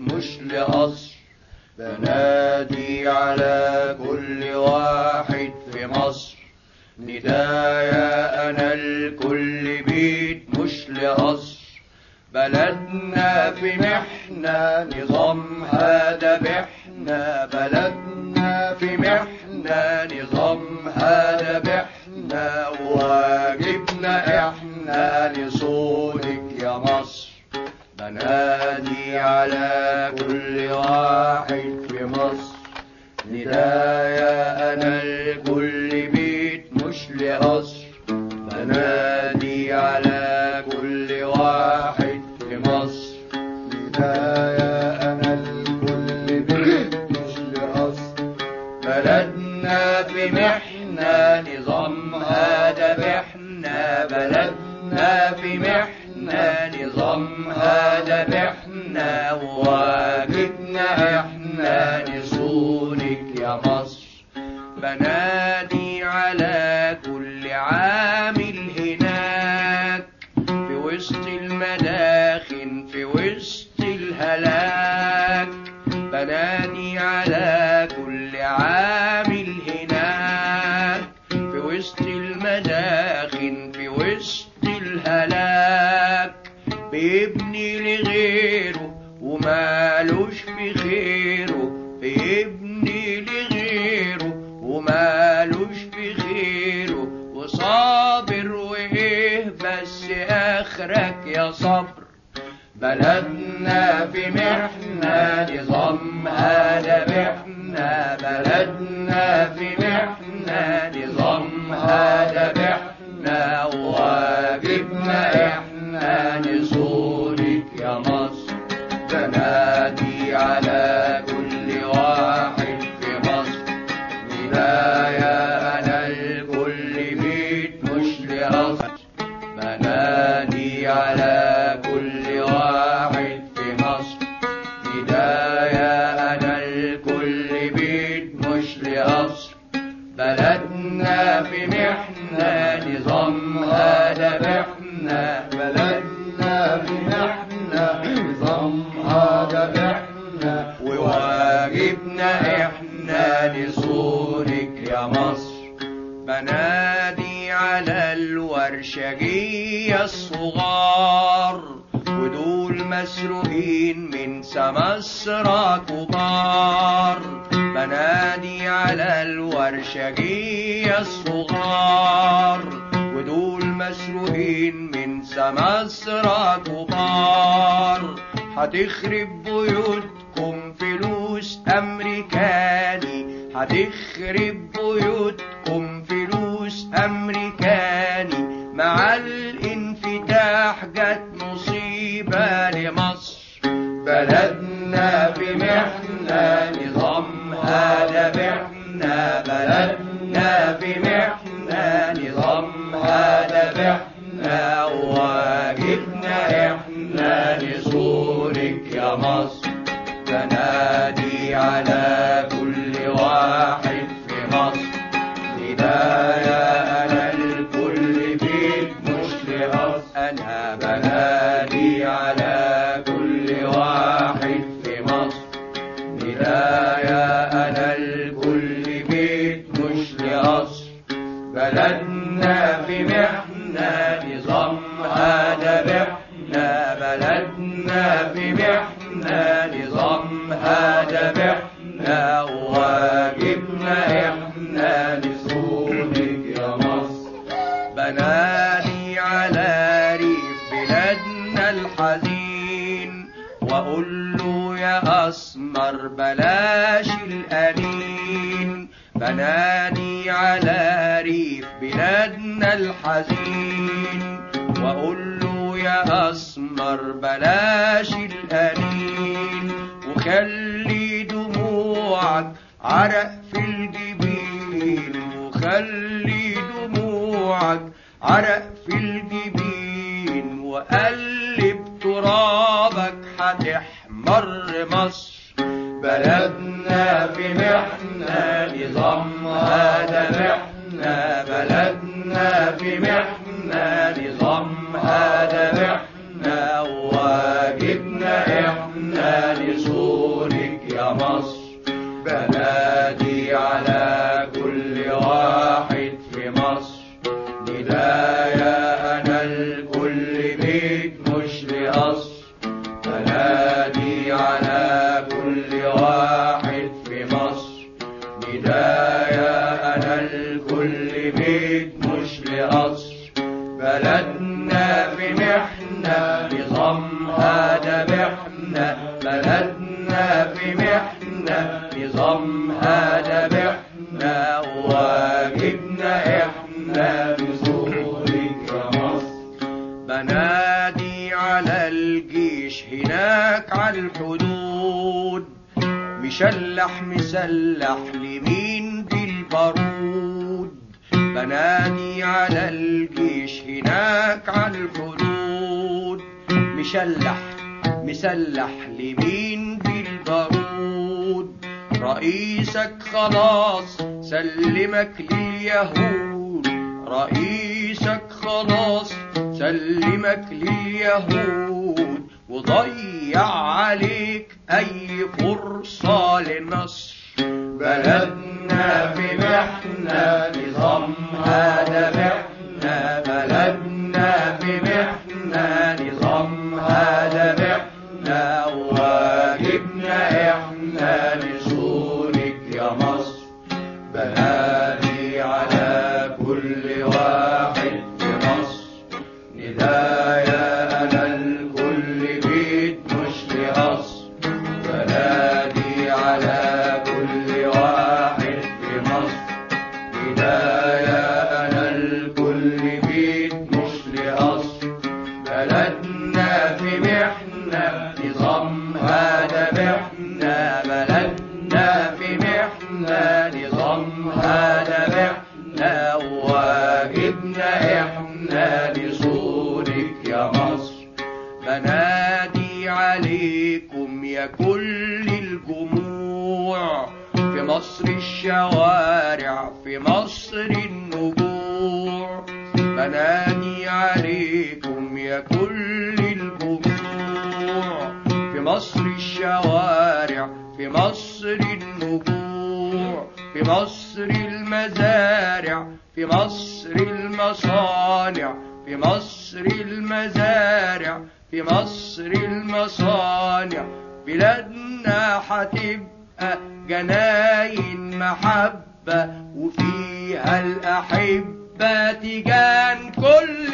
مش لقصر بنادي على كل واحد في مصر. ندايا أنا لكل بيت مش لقصر بلدنا في محنة نظامها ذبحنا بلدنا بلدنا في محنة نظامها ذبحنا وواجبنا إحنا نصونك يا مصر. بنادي على كل عامل هناك في وسط المداخن بلدنا في محنة نظامها نظامها ذبحنا بلدنا في محنة نظامها ذبحنا وواجبنا إحنا لصونك يا مصر. بنادي على الورشجية الصغار. ودول مسروقين من سمسرة كبار. بنادي الورشجية الصغار ودول مسروقين من سمسرة كبار. هتخرب بيوتكم فلوس أمريكاني هتخرب بيوتكم فلوس أمريكاني. مع الانفتاح جت مصيبة لمصر بلدنا في بلدنا في محنة نظامها ذبحنا بلدنا في محنة نظامها ذبحنا واجبنا إحنا لصونك يا مصر. بنادي على ريف بلادنا الحزين. واقول له يا أسمر بلاش الانين بنادي اسمر بلاش الانين وخلي دموعك عرق في الجبين وخلي دموعك عرق في الجبين وقلب ترابك هتحمر مصر بلدنا في بنادي على كل واحد في مصر. ندايا أنا لكل بيت مش لقصر بنادي على كل واحد في مصر. ندايا أنا لكل بيت مش لقصر بلدنا في محنة بنادي على الجيش هناك على الحدود. مشلح مسلح لمين بالبارود بنادي على الجيش هناك على الحدود. مشلح مسلح لمين بالبارود رئيسك خلاص سلمك لليهود. رئيسك خلاص سلمك لليهود وضيع عليك أي فرصة لنصر. بلدنا في محنة إحنا لزورك يا مصر. بنادي عليكم يا كل الجموع. في مصر الشوارع في مصر النجوع. بنادي عليكم يا كل الجموع. في مصر الشوارع في مصر النجوع. في مصر المزارع في مصر المصانع في مصر المزارع في مصر المصانع. بلادنا هتبقى جناين محبة وفيها الأحبة تجان كل